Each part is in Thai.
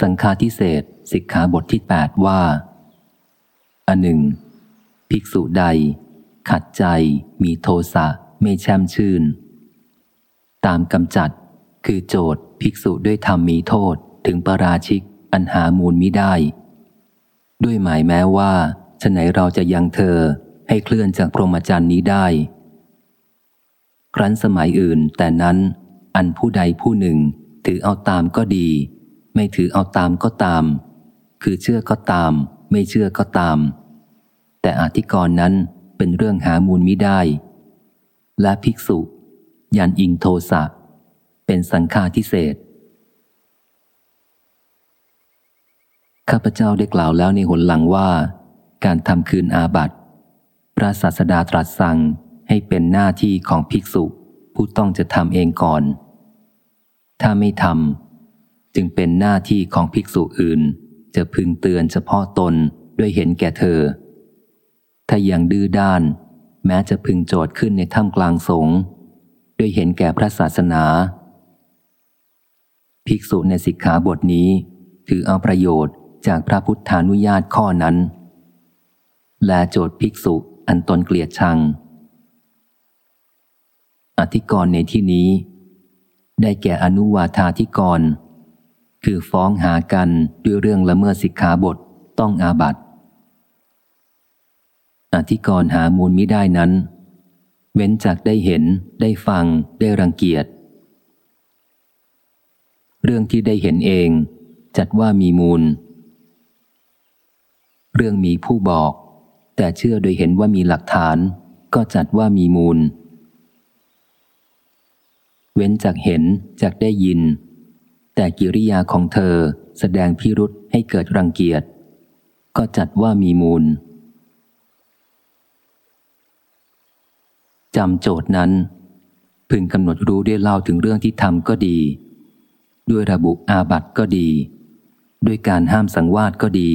สังฆาทิเศษสิกขาบทที่แปดว่า อันหนึ่ง ภิกษุใด ขัดใจ มีโทสะไม่แช่มชื่น ตามกำจัด คือโจทย์ภิกษุด้วยธรรมมีโทษถึงปราชิกอันหามูลมิได้ ด้วยหมายแม้ว่าฉไหนเราจะยังเธอให้เคลื่อนจากพรหมจรรย์นี้ได้ ครั้นสมัยอื่นแต่นั้น อันผู้ใดผู้หนึ่งถือเอาตามก็ดี ไม่ถือเอาตามก็ตาม คือเชื่อก็ตาม ไม่เชื่อก็ตาม แต่อธิกรณ์นั้นเป็นเรื่องหามูลมิได้ และภิกษุ ยันอิงโทสะเป็นสังฆาทิเศษข้าพเจ้าได้กล่าวแล้วในหนหลังว่า การทำคืนอาบัติ พระศาสดาตรัสสั่งให้เป็นหน้าที่ของภิกษุผู้ต้องจะทำเองก่อน ถ้าไม่ทำ จึงเป็นหน้าที่ของภิกษุอื่น จะพึงเตือนเฉพาะตนด้วยเห็นแก่เธอ ถ้ายังดื้อด้าน แม้จะพึงโจทย์ขึ้นในถ้ำกลางสงด้วยเห็นแก่พระศาสนา ภิกษุในสิกขาบทนี้ ถือเอาประโยชน์จากพระพุทธานุญาตข้อนั้น และโจทย์ภิกษุอันตนเกลียดชัง อธิกรณ์ในที่นี้ ได้แก่อนุวาธาธิกรณ คือฟ้องหากันด้วยเรื่องละเมิดสิกขาบทต้องอาบัติ อธิกรหามูลมิได้นั้น เว้นจากได้เห็นได้ฟังได้รังเกียจ เรื่องที่ได้เห็นเอง จัดว่ามีมูล เรื่องมีผู้บอก แต่เชื่อโดยเห็นว่ามีหลักฐาน ก็จัดว่ามีมูล เว้นจากเห็นจากได้ยิน แต่กิริยาของเธอแสดงพิรุษให้เกิดรังเกียจ ก็จัดว่ามีมูลจำโจทย์นั้น พึงกำหนดรู้ได้เล่าถึงเรื่องที่ทำก็ดี ด้วยระบุอาบัตก็ดี ด้วยการห้ามสังวาสก็ดี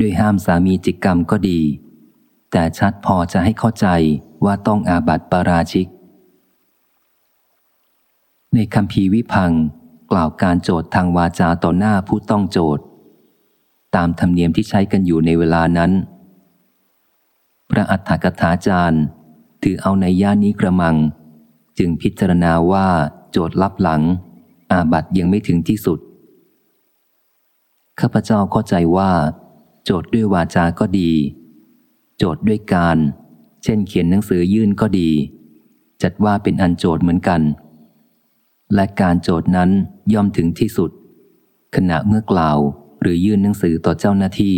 ด้วยห้ามสามีจิกกรรมก็ดี แต่ชัดพอจะให้เข้าใจว่าต้องอาบัตปาราชิก ในคำพีวิพัง กล่าวการโจทย์ทางวาจาต่อหน้าผู้ต้องโจทย์ ตามธรรมเนียมที่ใช้กันอยู่ในเวลานั้น พระอัฏฐกถาจารย์ถือเอาในย่านี้กระมัง จึงพิจารณาว่าโจทย์ลับหลัง อาบัตยังไม่ถึงที่สุด ข้าพเจ้าเข้าใจว่า โจทย์ด้วยวาจาก็ดี โจทย์ด้วยการ เช่นเขียนหนังสือยื่นก็ดี จัดว่าเป็นอันโจทย์เหมือนกันและการโจทย์นั้น ย่อมถึงที่สุด ขณะเมื่อกล่าวหรือยื่นหนังสือต่อเจ้าหน้าที่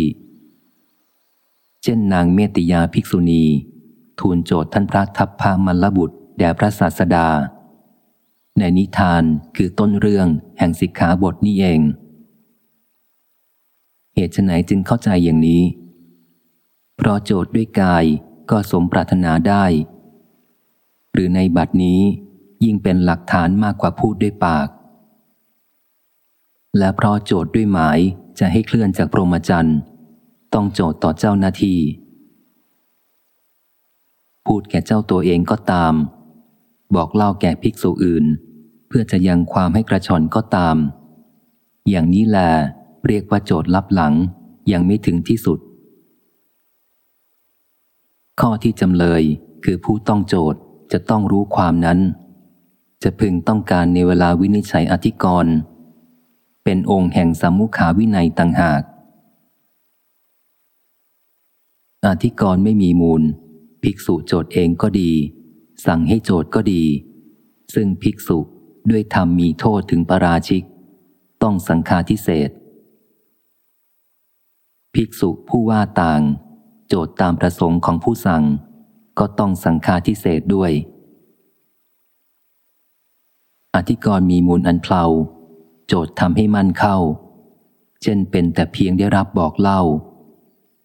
เช่นนางเมติยาภิกษุณี ทูลโจทย์ท่านพระทัพพามัลลบุตร แด่พระศาสดา ในนิทานคือต้นเรื่องแห่งสิกขาบทนี้เอง เหตุไหนจึงเข้าใจอย่างนี้ เพราะโจทย์ด้วยกายก็สมปรารถนาได้ หรือในบัดนี้ยิ่งเป็นหลักฐานมากกว่าพูดด้วยปาก และเพราะโจทย์ด้วยหมายจะให้เคลื่อนจากพรหมจรรย์ ต้องโจทย์ต่อเจ้าหน้าที่ พูดแก่เจ้าตัวเองก็ตาม บอกเล่าแก่ภิกษุอื่น เพื่อจะยังความให้กระชอนก็ตาม อย่างนี้แหละเรียกว่าโจทย์ลับหลังยังไม่ถึงที่สุด ข้อที่จำเลยคือผู้ต้องโจทย์จะต้องรู้ความนั้น จะพึงต้องการในเวลาวินิจฉัยอธิกรณ์ เป็นองค์แห่งสามุขาวินัยต่างหาก อธิกรไม่มีมูล ภิกษุโจทย์เองก็ดี สั่งให้โจทย์ก็ดี ซึ่งภิกษุด้วยธรรมมีโทษถึงปราชิก ต้องสังฆาทิเศษ ภิกษุผู้ว่าต่าง โจทย์ตามประสงค์ของผู้สั่ง ก็ต้องสังฆาทิเศษด้วย อธิกรมีมูลอันเพลา โจทย์ทำให้มั่นเข้า เช่นเป็นแต่เพียงได้รับบอกเล่า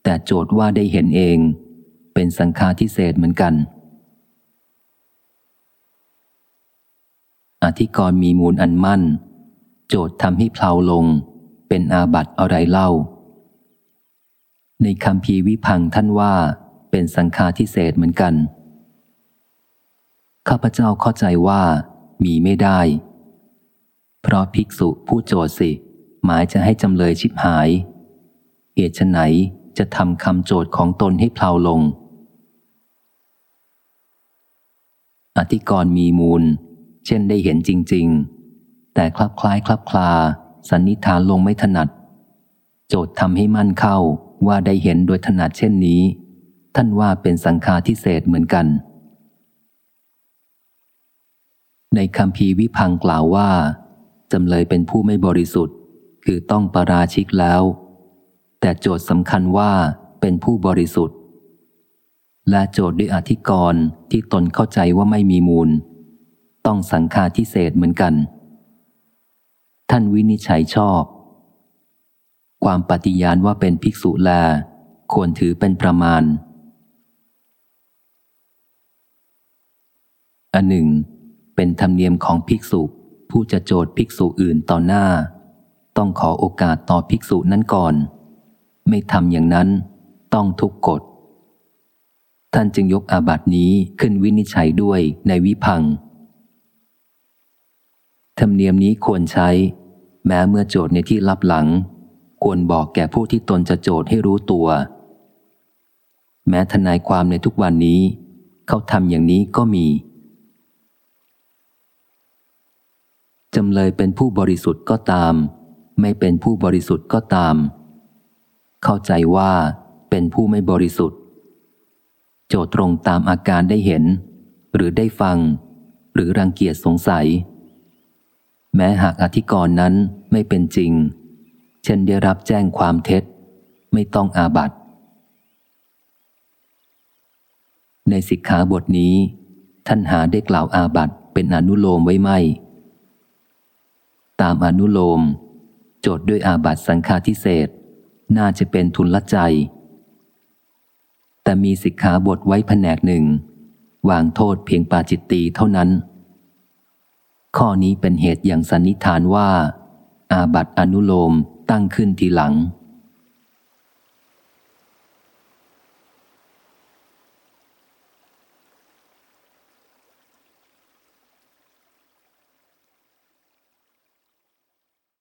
แต่โจทย์ว่าได้เห็นเอง เป็นสังฆาทิเศษเหมือนกัน อธิกรณ์มีมูลอันมั่น โจทย์ทำให้เพลาลง เป็นอาบัติอะไรเล่า ในคำพีวิพังท่านว่า เป็นสังฆาทิเศษเหมือนกันข้าพเจ้าเข้าใจว่ามีไม่ได้ เพราะภิกษุผู้โจทสิ หมายจะให้จำเลยชิบหาย เหตุไหนจะทำคำโจทย์ของตนให้เพลาลง อธิกรณ์มีมูล เช่นได้เห็นจริง ๆ แต่คลับคล้ายคลับคลา สันนิษฐานลงไม่ถนัด โจทย์ทำให้มั่นเข้าว่าได้เห็นโดยถนัดเช่นนี้ ท่านว่าเป็นสังฆาทิเศษเหมือนกัน ในคำพีวิพังกล่าวว่า จำเลยเป็นผู้ไม่บริสุทธิ์ คือต้องประราชิกแล้ว แต่โจทย์สำคัญว่าเป็นผู้บริสุทธิ์ และโจทย์ด้วยอธิกรณ์ที่ตนเข้าใจว่าไม่มีมูล ต้องสังฆาทิเศษเหมือนกัน ท่านวินิจฉัยชอบ ความปฏิญาณว่าเป็นภิกษุแล ควรถือเป็นประมาณอันหนึ่ง เป็นธรรมเนียมของภิกษุ ผู้จะโจทย์ภิกษุอื่นต่อหน้า ต้องขอโอกาสต่อภิกษุนั้นก่อน ไม่ทำอย่างนั้นต้องทุกกฎ ท่านจึงยกอาบัตินี้ขึ้นวินิจฉัยด้วยในวิพังธรรมเนียมนี้ควรใช้ แม้เมื่อโจทย์ในที่ลับหลัง ควรบอกแก่ผู้ที่ตนจะโจทย์ให้รู้ตัว แม้ทนายความในทุกวันนี้ เขาทำอย่างนี้ก็มี จำเลยเป็นผู้บริสุทธิ์ก็ตาม ไม่เป็นผู้บริสุทธิ์ก็ตาม เข้าใจว่าเป็นผู้ไม่บริสุทธิ์ โจทย์ตรงตามอาการได้เห็น หรือได้ฟัง หรือรังเกียจสงสัย แม้หากอธิกรณ์นั้นไม่เป็นจริง เช่นได้รับแจ้งความเท็จ ไม่ต้องอาบัตในสิกขาบทนี้ ท่านหาได้กล่าวอาบัตเป็นอนุโลมไว้ไม่ ตามอนุโลม โจทย์ด้วยอาบัตสังฆาทิเศษน่าจะเป็นทุนละใจ แต่มีสิกขาบทไว้แผนกหนึ่ง วางโทษเพียงปาจิตตีเท่านั้น ข้อนี้เป็นเหตุอย่างสันนิษฐานว่า อาบัตอนุโลมตั้งขึ้นทีหลัง